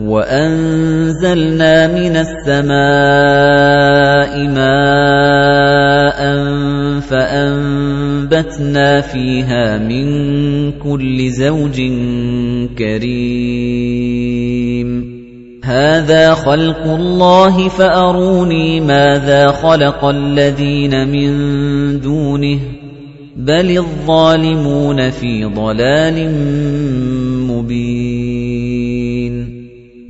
وَأَنزَلْنَا مِنَ السَّمَاءِ مَاءً فَأَنبَتْنَا فِيهَا مِن كُلِّ زَوْجٍ كَرِيمٍ. هَذَا خَلْقُ اللَّهِ فَأَرُونِي مَاذَا خَلَقَ الَّذِينَ مِن دُونِهِ. بَلِ الظَّالِمُونَ فِي ضَلَالٍ مُبِينٍ.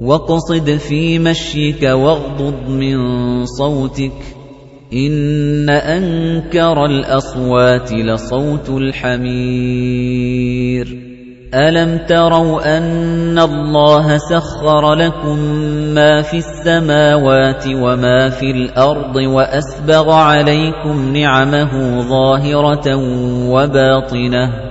وَاقْصِدْ فِي مَشْيِكَ وَاغْضُضْ مِن صَوْتِكَ إِنَّ أَنكَرَ الْأَصْوَاتِ لَصَوْتُ الْحَمِيرِ أَلَمْ تَرَوْا أَنَّ اللَّهَ سَخَّرَ لَكُم مَّا فِي السَّمَاوَاتِ وَمَا فِي الْأَرْضِ وَأَسْبَغَ عَلَيْكُمْ نِعَمَهُ ظَاهِرَةً وَبَاطِنَةً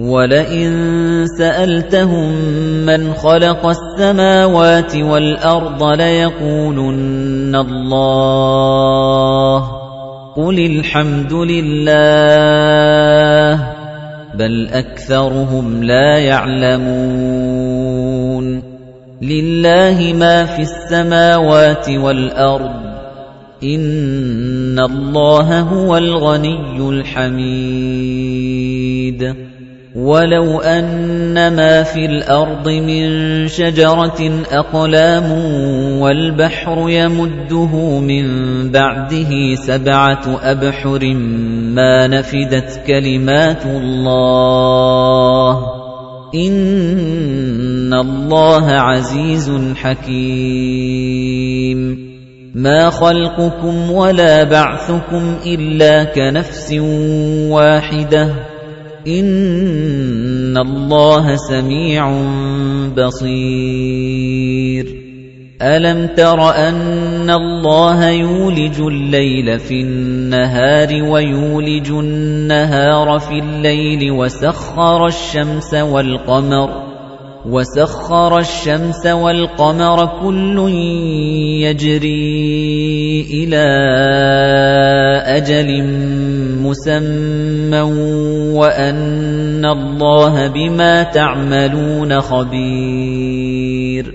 وَلَئِن سَأَلْتَهُم مَّنْ خَلَقَ السَّمَاوَاتِ وَالْأَرْضَ لَيَقُولُنَّ اللَّهُ قُلِ الْحَمْدُ لِلَّهِ بَلْ أَكْثَرُهُمْ لَا يَعْلَمُونَ لِلَّهِ مَا فِي السَّمَاوَاتِ وَالْأَرْضِ إِنَّ اللَّهَ هُوَ الْغَنِيُّ الْحَمِيدُ وَلَوْ أَنَّ مَا فِي الْأَرْضِ مِن شَجَرَةٍ أَقْلَامٌ وَالْبَحْرُ يَمُدُّهُ مِن بَعْدِهِ سَبْعَةُ أَبْحُرٍ مَّا نَفِدَتْ كَلِمَاتُ اللَّهِ إِنَّ اللَّهَ عَزِيزٌ حَكِيمٌ مَا خَلْقُكُمْ وَلَا بَعْثُكُمْ إِلَّا كَنَفْسٍ وَاحِدَةٍ إِنَّ اللَّهَ سَمِيعٌ بَصِيرٌ أَلَمْ تَرَ أَنَّ اللَّهَ يُولِجُ اللَّيْلَ فِي النَّهَارِ وَيُولِجُ النَّهَارَ فِي اللَّيْلِ وَسَخَّرَ الشَّمْسَ وَالْقَمَرَ وَسَخَّرَ الشَّمْسَ وَالْقَمَرَ كُلٌّ يَجْرِي إِلَى أَجَلٍ مُّسَمًّى وَأَنَّ اللَّهَ بِمَا تَعْمَلُونَ خَبِيرٌ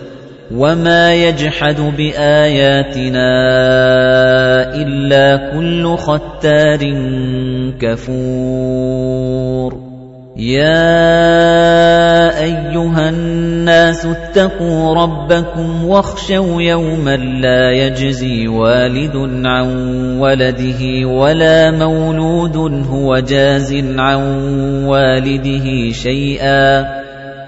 وَمَا يَجْحَدُ بِآيَاتِنَا إِلَّا كُلُّ خَتَّارٍ كَفُورٍ يَا أَيُّهَا النَّاسُ اتَّقُوا رَبَّكُمْ وَاخْشَوْا يَوْمًا لَّا يَجْزِي وَالِدٌ عَن وَلَدِهِ وَلَا مَوْلُودٌ هُوَ جَازٍ عَن وَالِدِهِ شَيْئًا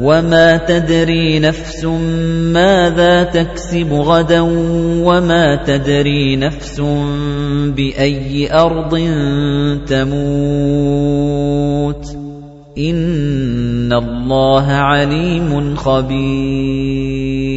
وَمَا تَدْرِي نَفْسٌ مَاذَا تَكْسِبُ غَدًا وَمَا تَدْرِي نَفْسٌ بِأَيِّ أَرْضٍ تَمُوتُ إِنَّ اللَّهَ عَلِيمٌ خَبِيرٌ